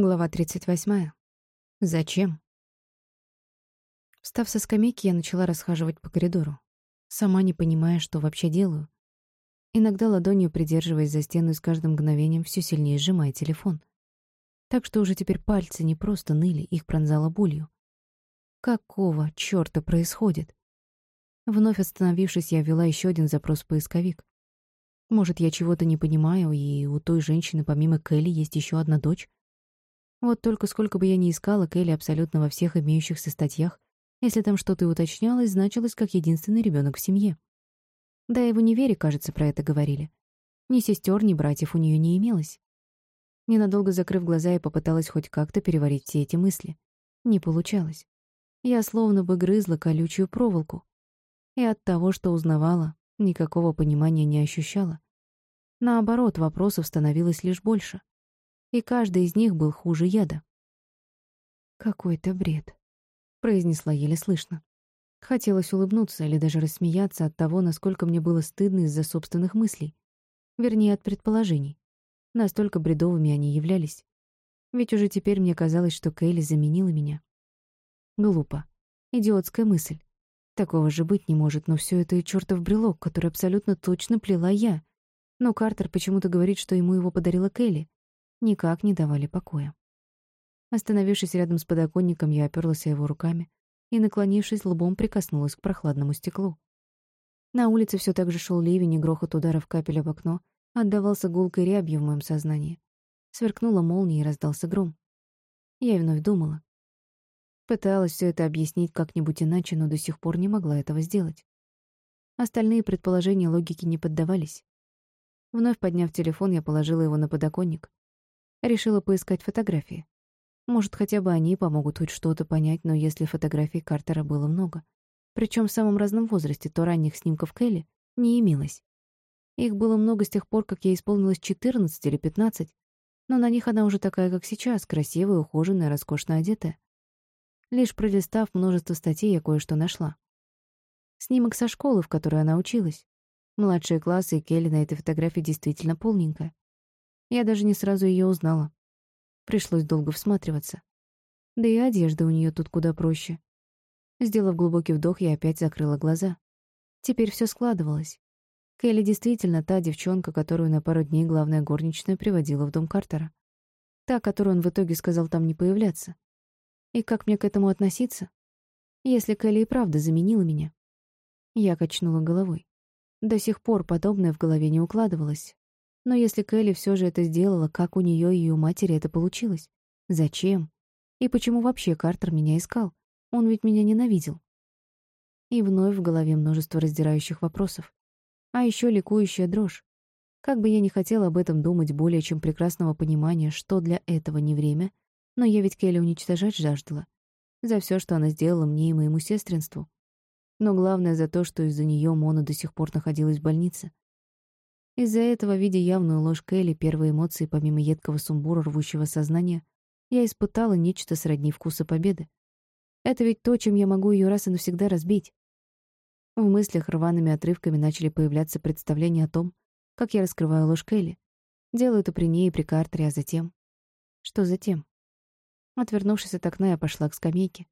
Глава 38. Зачем? Встав со скамейки, я начала расхаживать по коридору, сама не понимая, что вообще делаю. Иногда ладонью придерживаясь за стену и с каждым мгновением все сильнее сжимая телефон. Так что уже теперь пальцы не просто ныли, их пронзало болью. Какого чёрта происходит? Вновь остановившись, я ввела еще один запрос в поисковик. Может, я чего-то не понимаю, и у той женщины помимо Келли есть еще одна дочь? Вот только сколько бы я ни искала Келли абсолютно во всех имеющихся статьях, если там что-то и уточнялось, значилось как единственный ребенок в семье. Да и в универе, кажется, про это говорили. Ни сестер, ни братьев у нее не имелось. Ненадолго закрыв глаза, я попыталась хоть как-то переварить все эти мысли. Не получалось. Я словно бы грызла колючую проволоку. И от того, что узнавала, никакого понимания не ощущала. Наоборот, вопросов становилось лишь больше и каждый из них был хуже яда. «Какой-то бред», — произнесла еле слышно. Хотелось улыбнуться или даже рассмеяться от того, насколько мне было стыдно из-за собственных мыслей. Вернее, от предположений. Настолько бредовыми они являлись. Ведь уже теперь мне казалось, что Кейли заменила меня. Глупо. Идиотская мысль. Такого же быть не может, но все это и чертов брелок, который абсолютно точно плела я. Но Картер почему-то говорит, что ему его подарила Келли никак не давали покоя. Остановившись рядом с подоконником, я оперлась его руками и, наклонившись лбом, прикоснулась к прохладному стеклу. На улице все так же шел ливень, и грохот ударов капель об окно отдавался гулкой рябью в моем сознании. Сверкнула молния и раздался гром. Я вновь думала. Пыталась все это объяснить как-нибудь иначе, но до сих пор не могла этого сделать. Остальные предположения логике не поддавались. Вновь подняв телефон, я положила его на подоконник Решила поискать фотографии. Может, хотя бы они помогут хоть что-то понять, но если фотографий Картера было много, причем в самом разном возрасте, то ранних снимков Келли не имелось. Их было много с тех пор, как ей исполнилось 14 или 15, но на них она уже такая, как сейчас, красивая, ухоженная, роскошно одетая. Лишь пролистав множество статей, я кое-что нашла. Снимок со школы, в которой она училась. Младшие классы, и Келли на этой фотографии действительно полненькая. Я даже не сразу ее узнала. Пришлось долго всматриваться. Да и одежда у нее тут куда проще. Сделав глубокий вдох, я опять закрыла глаза. Теперь все складывалось. Келли действительно та девчонка, которую на пару дней главная горничная приводила в дом Картера. Та, которую он в итоге сказал там не появляться. И как мне к этому относиться? Если Келли и правда заменила меня? Я качнула головой. До сих пор подобное в голове не укладывалось, но если Келли все же это сделала, как у нее и у матери это получилось? Зачем? И почему вообще Картер меня искал? Он ведь меня ненавидел. И вновь в голове множество раздирающих вопросов. А еще ликующая дрожь. Как бы я ни хотела об этом думать более чем прекрасного понимания, что для этого не время, но я ведь Келли уничтожать жаждала. За все, что она сделала мне и моему сестринству. Но главное за то, что из-за нее Мона до сих пор находилась в больнице. Из-за этого, видя явную ложь Келли, первые эмоции, помимо едкого сумбура, рвущего сознания, я испытала нечто сродни вкуса победы. Это ведь то, чем я могу ее раз и навсегда разбить. В мыслях рваными отрывками начали появляться представления о том, как я раскрываю ложь Келли. Делаю это при ней и при Картере, а затем... Что затем? Отвернувшись от окна, я пошла к скамейке.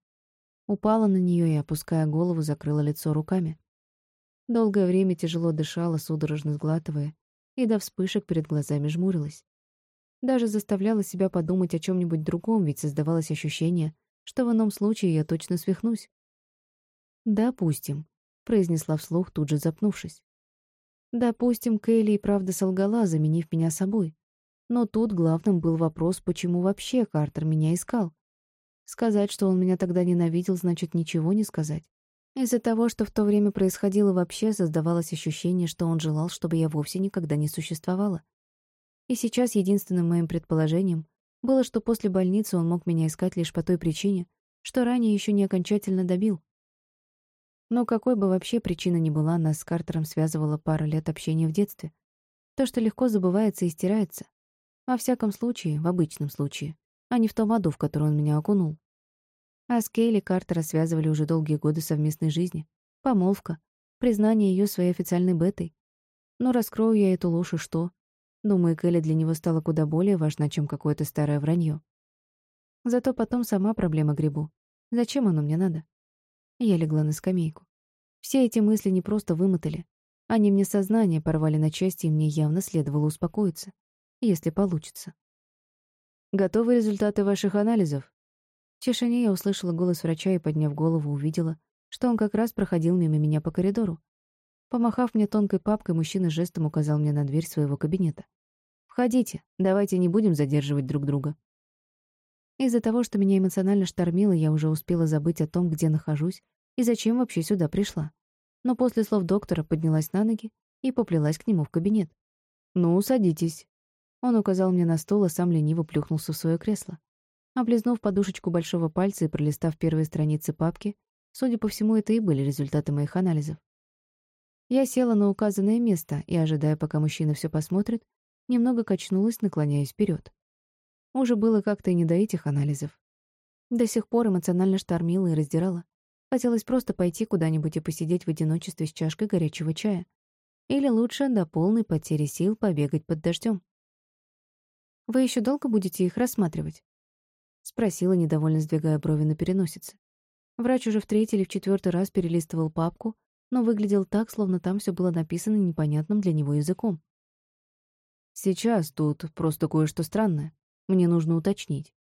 Упала на нее и, опуская голову, закрыла лицо руками. Долгое время тяжело дышала, судорожно сглатывая, и до вспышек перед глазами жмурилась. Даже заставляла себя подумать о чем-нибудь другом, ведь создавалось ощущение, что в ином случае я точно свихнусь. «Допустим», — произнесла вслух, тут же запнувшись. «Допустим, Кейли и правда солгала, заменив меня собой. Но тут главным был вопрос, почему вообще Картер меня искал. Сказать, что он меня тогда ненавидел, значит ничего не сказать. Из-за того, что в то время происходило вообще, создавалось ощущение, что он желал, чтобы я вовсе никогда не существовала. И сейчас единственным моим предположением было, что после больницы он мог меня искать лишь по той причине, что ранее еще не окончательно добил. Но какой бы вообще причина ни была, нас с Картером связывала пара лет общения в детстве. То, что легко забывается и стирается. Во всяком случае, в обычном случае, а не в том аду, в который он меня окунул. А с Кейли Картера связывали уже долгие годы совместной жизни. Помолвка, признание ее своей официальной бетой. Но раскрою я эту ложь и что? Думаю, Келли для него стала куда более важна, чем какое-то старое вранье. Зато потом сама проблема грибу. Зачем оно мне надо? Я легла на скамейку. Все эти мысли не просто вымотали. Они мне сознание порвали на части, и мне явно следовало успокоиться. Если получится. Готовы результаты ваших анализов? В тишине я услышала голос врача и, подняв голову, увидела, что он как раз проходил мимо меня по коридору. Помахав мне тонкой папкой, мужчина жестом указал мне на дверь своего кабинета. «Входите, давайте не будем задерживать друг друга». Из-за того, что меня эмоционально штормило, я уже успела забыть о том, где нахожусь и зачем вообще сюда пришла. Но после слов доктора поднялась на ноги и поплелась к нему в кабинет. «Ну, садитесь». Он указал мне на стол, а сам лениво плюхнулся в свое кресло. Облизнув подушечку большого пальца и пролистав первые страницы папки, судя по всему, это и были результаты моих анализов. Я села на указанное место и, ожидая, пока мужчина все посмотрит, немного качнулась, наклоняясь вперед. Уже было как-то и не до этих анализов. До сих пор эмоционально штормило и раздирало. Хотелось просто пойти куда-нибудь и посидеть в одиночестве с чашкой горячего чая. Или лучше до полной потери сил побегать под дождем. «Вы еще долго будете их рассматривать?» — спросила, недовольно сдвигая брови на переносице. Врач уже в третий или в четвертый раз перелистывал папку, но выглядел так, словно там все было написано непонятным для него языком. «Сейчас тут просто кое-что странное. Мне нужно уточнить.